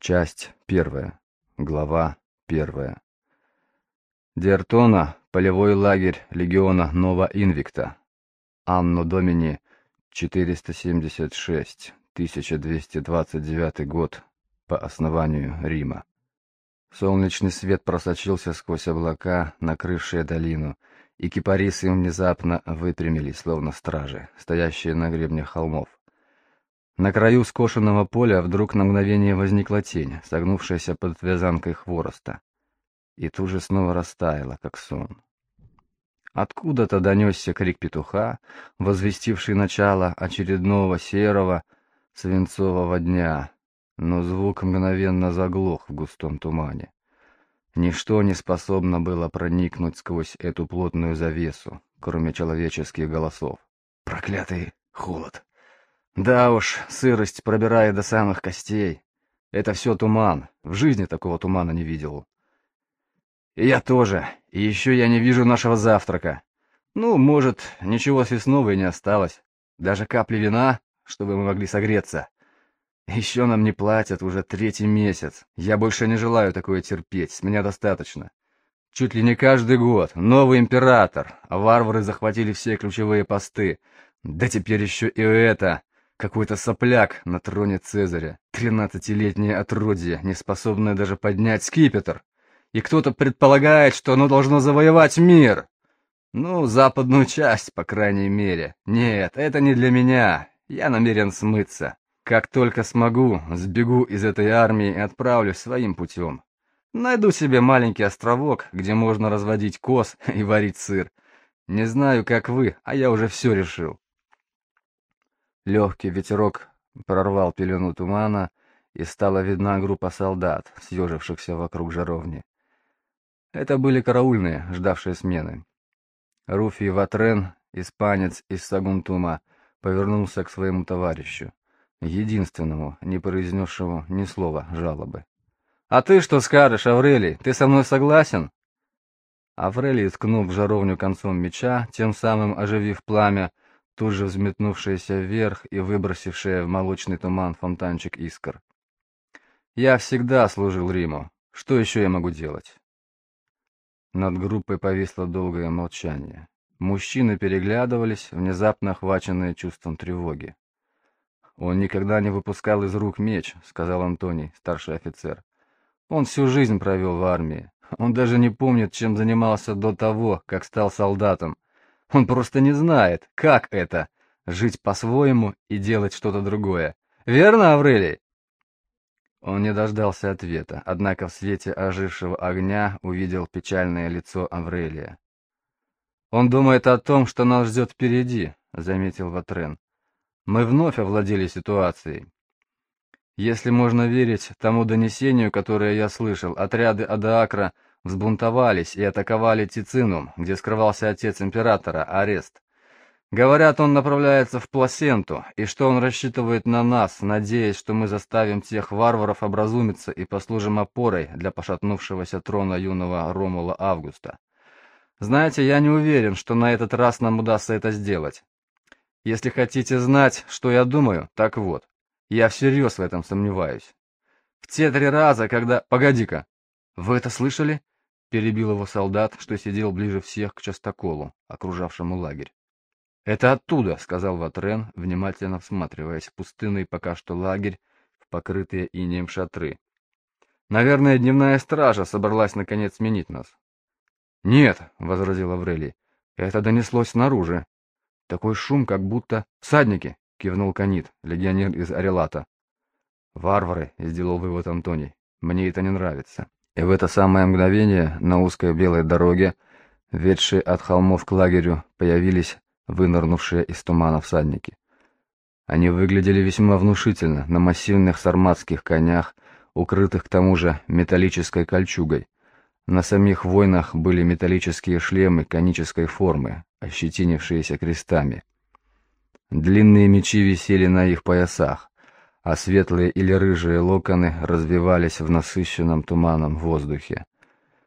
Часть первая. Глава первая. Диартона, полевой лагерь легиона Нова Инвикта. Анно Домини 476, 1229 год по основанию Рима. Солнечный свет просочился сквозь облака, накрывшие долину, и кипарисы внезапно выпрямились, словно стражи, стоящие на гребнях холмов. На краю скошенного поля вдруг на мгновение возникла тень, согнувшаяся под вязанкой хвороста, и тут же снова растаяла, как сон. Откуда-то донесся крик петуха, возвестивший начало очередного серого свинцового дня, но звук мгновенно заглох в густом тумане. Ничто не способно было проникнуть сквозь эту плотную завесу, кроме человеческих голосов. Проклятый холод! Да уж, сырость пробирает до самых костей. Это все туман. В жизни такого тумана не видел. И я тоже. И еще я не вижу нашего завтрака. Ну, может, ничего съестного и не осталось. Даже капли вина, чтобы мы могли согреться. Еще нам не платят уже третий месяц. Я больше не желаю такое терпеть, с меня достаточно. Чуть ли не каждый год. Новый император. Варвары захватили все ключевые посты. Да теперь еще и это. Какой-то сопляк на троне Цезаря. Тринадцатилетнее отродье, не способное даже поднять скипетр. И кто-то предполагает, что оно должно завоевать мир. Ну, западную часть, по крайней мере. Нет, это не для меня. Я намерен смыться. Как только смогу, сбегу из этой армии и отправлюсь своим путем. Найду себе маленький островок, где можно разводить коз и варить сыр. Не знаю, как вы, а я уже все решил. Легкий ветерок прорвал пелену тумана, и стала видна группа солдат, съежившихся вокруг жаровни. Это были караульные, ждавшие смены. Руфий Ватрен, испанец из Сагунтума, повернулся к своему товарищу единственному, не произнесшему ни слова жалобы. «А ты что скажешь, Аврелий? Ты со мной согласен?» Аврелий, ткнув в жаровню концом меча, тем самым оживив пламя, тут же взметнувшееся вверх и выбросившее в молочный туман фонтанчик искр. «Я всегда служил Риму. Что еще я могу делать?» Над группой повисло долгое молчание. Мужчины переглядывались, внезапно охваченные чувством тревоги. «Он никогда не выпускал из рук меч», — сказал Антоний, старший офицер. «Он всю жизнь провел в армии. Он даже не помнит, чем занимался до того, как стал солдатом. Он просто не знает, как это — жить по-своему и делать что-то другое. Верно, Аврелий?» Он не дождался ответа, однако в свете ожившего огня увидел печальное лицо Аврелия. «Он думает о том, что нас ждет впереди», — заметил Ватрен. Мы вновь овладели ситуацией. Если можно верить тому донесению, которое я слышал, отряды Адаакра взбунтовались и атаковали Тицинум, где скрывался отец императора, Арест. Говорят, он направляется в Пласенту, и что он рассчитывает на нас, надеясь, что мы заставим тех варваров образумиться и послужим опорой для пошатнувшегося трона юного Ромула Августа. Знаете, я не уверен, что на этот раз нам удастся это сделать. Если хотите знать, что я думаю, так вот, я всерьез в этом сомневаюсь. В те три раза, когда... Погоди-ка, вы это слышали? Перебил его солдат, что сидел ближе всех к частоколу, окружавшему лагерь. «Это оттуда», — сказал Ватрен, внимательно всматриваясь в пустынный пока что лагерь в покрытые инеем шатры. «Наверное, дневная стража собралась наконец сменить нас». «Нет», — возразил Аврелий, — «это донеслось снаружи. Такой шум, как будто... «Всадники!» — кивнул Канит, легионер из Арелата. «Варвары!» — сделал вывод Антоний. «Мне это не нравится». И в это самое мгновение на узкой белой дороге, ведшей от холмов к лагерю, появились вынырнувшие из тумана всадники. Они выглядели весьма внушительно, на массивных сарматских конях, укрытых к тому же металлической кольчугой. На самих воинах были металлические шлемы конической формы, ощетинившиеся крестами. Длинные мечи висели на их поясах, а светлые или рыжие локоны развивались в насыщенном туманом воздухе.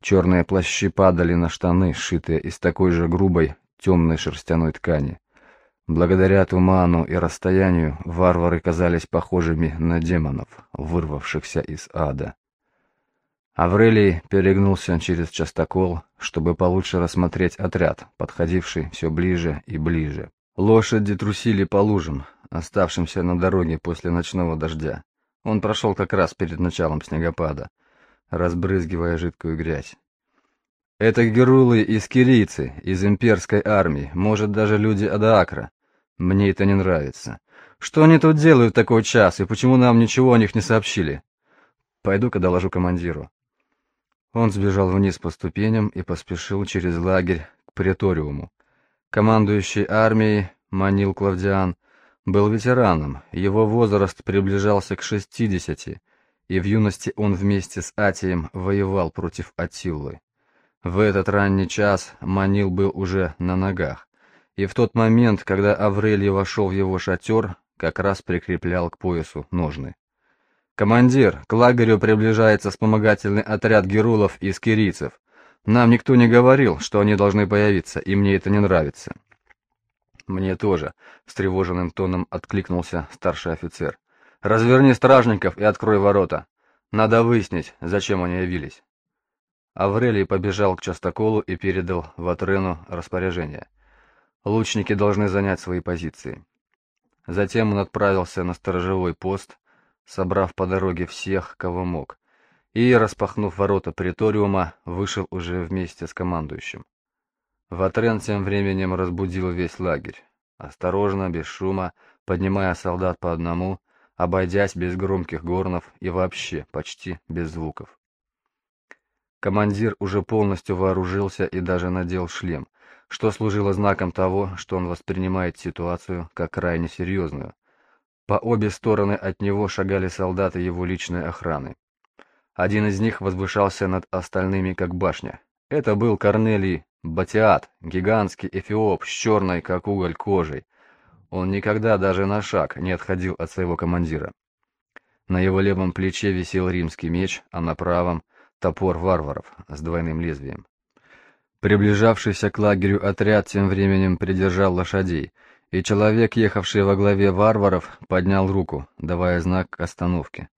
Черные плащи падали на штаны, сшитые из такой же грубой темной шерстяной ткани. Благодаря туману и расстоянию варвары казались похожими на демонов, вырвавшихся из ада. Аврелий перегнулся через частокол, чтобы получше рассмотреть отряд, подходивший все ближе и ближе. Лошади трусили по лужам, оставшимся на дороге после ночного дождя. Он прошел как раз перед началом снегопада, разбрызгивая жидкую грязь. Это герулы из кирийцы, из имперской армии, может, даже люди Адаакра. Мне это не нравится. Что они тут делают в такой час, и почему нам ничего о них не сообщили? Пойду-ка доложу командиру. Он сбежал вниз по ступеням и поспешил через лагерь к преториуму. Командующий армией, Манил Клавдиан, был ветераном, его возраст приближался к шестидесяти, и в юности он вместе с Атием воевал против Атиллы. В этот ранний час Манил был уже на ногах, и в тот момент, когда Аврелий вошел в его шатер, как раз прикреплял к поясу ножны. «Командир, к лагерю приближается вспомогательный отряд герулов из кирийцев. Нам никто не говорил, что они должны появиться, и мне это не нравится». «Мне тоже», — встревоженным тоном откликнулся старший офицер. «Разверни стражников и открой ворота. Надо выяснить, зачем они явились». Аврелий побежал к частоколу и передал Ватрену распоряжение. Лучники должны занять свои позиции. Затем он отправился на сторожевой пост, собрав по дороге всех, кого мог, и, распахнув ворота приториума, вышел уже вместе с командующим. Ватрен тем временем разбудил весь лагерь, осторожно, без шума, поднимая солдат по одному, обойдясь без громких горнов и вообще почти без звуков. Командир уже полностью вооружился и даже надел шлем, что служило знаком того, что он воспринимает ситуацию как крайне серьезную, по обе стороны от него шагали солдаты его личной охраны. Один из них возвышался над остальными, как башня. Это был Корнелий Батиат, гигантский эфиоп с черной, как уголь, кожей. Он никогда даже на шаг не отходил от своего командира. На его левом плече висел римский меч, а на правом — топор варваров с двойным лезвием. Приближавшийся к лагерю отряд тем временем придержал лошадей — и человек, ехавший во главе варваров, поднял руку, давая знак к остановке.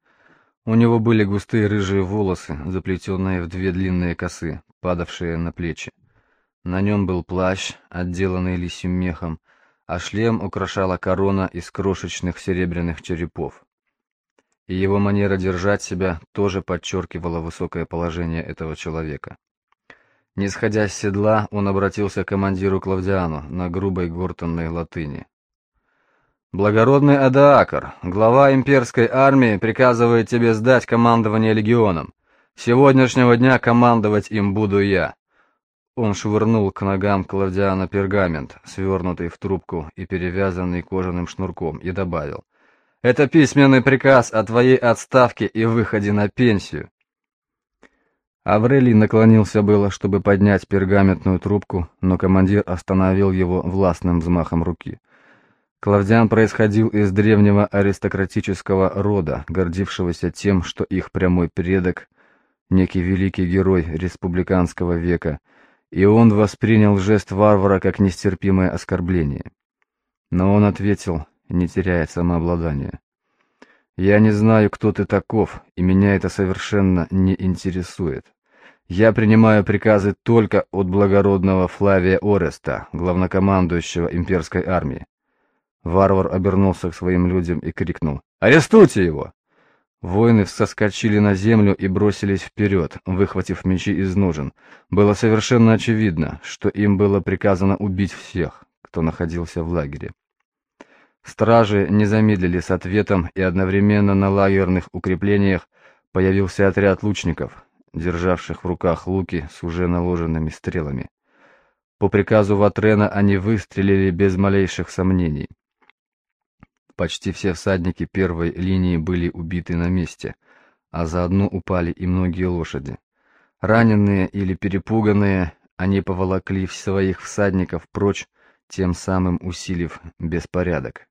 У него были густые рыжие волосы, заплетенные в две длинные косы, падавшие на плечи. На нем был плащ, отделанный лисьим мехом, а шлем украшала корона из крошечных серебряных черепов. И его манера держать себя тоже подчеркивала высокое положение этого человека. Не сходя с седла, он обратился к командиру Клавдиану на грубой гортанной латыни. «Благородный Адаакар, глава имперской армии приказывает тебе сдать командование легионом. С сегодняшнего дня командовать им буду я». Он швырнул к ногам Клавдиана пергамент, свернутый в трубку и перевязанный кожаным шнурком, и добавил. «Это письменный приказ о твоей отставке и выходе на пенсию. Аврелий наклонился было, чтобы поднять пергаментную трубку, но командир остановил его властным взмахом руки. Клавдиан происходил из древнего аристократического рода, гордившегося тем, что их прямой предок — некий великий герой республиканского века, и он воспринял жест варвара как нестерпимое оскорбление. Но он ответил, не теряя самообладания. Я не знаю, кто ты таков, и меня это совершенно не интересует. Я принимаю приказы только от благородного Флавия Ореста, главнокомандующего имперской армии. Варвар обернулся к своим людям и крикнул «Арестуйте его!». Воины соскочили на землю и бросились вперед, выхватив мечи из ножен. Было совершенно очевидно, что им было приказано убить всех, кто находился в лагере. Стражи не замедлили с ответом, и одновременно на лагерных укреплениях появился отряд лучников, державших в руках луки с уже наложенными стрелами. По приказу Ватрена они выстрелили без малейших сомнений. Почти все всадники первой линии были убиты на месте, а заодно упали и многие лошади. Раненые или перепуганные, они поволокли своих всадников прочь, тем самым усилив беспорядок.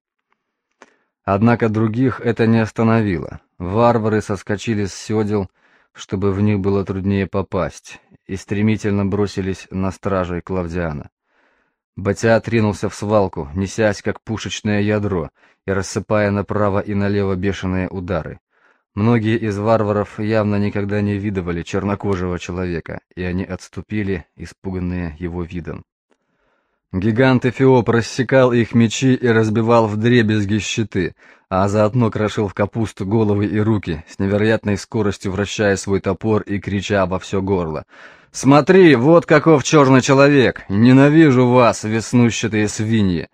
Однако других это не остановило. Варвары соскочили с седел, чтобы в них было труднее попасть, и стремительно бросились на стражей Клавдиана. Батя отринулся в свалку, несясь как пушечное ядро и рассыпая направо и налево бешеные удары. Многие из варваров явно никогда не видывали чернокожего человека, и они отступили, испуганные его видом. Гигант Эфиоп рассекал их мечи и разбивал вдребезги щиты, а заодно крошил в капусту головы и руки, с невероятной скоростью вращая свой топор и крича во все горло. «Смотри, вот каков черный человек! Ненавижу вас, веснущатые свиньи!»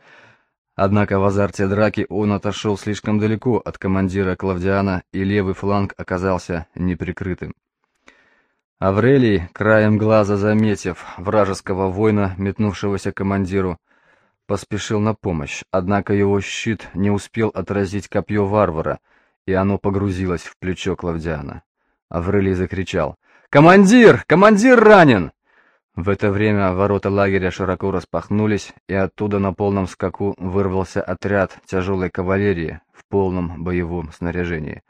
Однако в азарте драки он отошел слишком далеко от командира Клавдиана, и левый фланг оказался неприкрытым. Аврелий, краем глаза заметив вражеского воина, метнувшегося к командиру, поспешил на помощь, однако его щит не успел отразить копье варвара, и оно погрузилось в плечо Клавдиана. Аврелий закричал «Командир! Командир ранен!» В это время ворота лагеря широко распахнулись, и оттуда на полном скаку вырвался отряд тяжелой кавалерии в полном боевом снаряжении.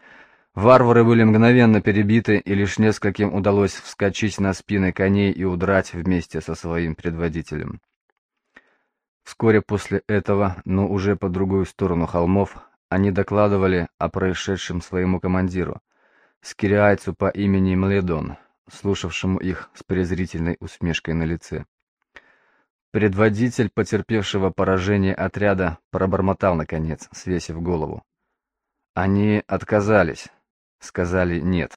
Варвары были мгновенно перебиты, и лишь нескольким удалось вскочить на спины коней и удрать вместе со своим предводителем. Вскоре после этого, но уже по другую сторону холмов, они докладывали о происшедшем своему командиру, скириайцу по имени Мледон, слушавшему их с презрительной усмешкой на лице. Предводитель потерпевшего поражение отряда пробормотал, наконец, свесив голову. «Они отказались, сказали нет».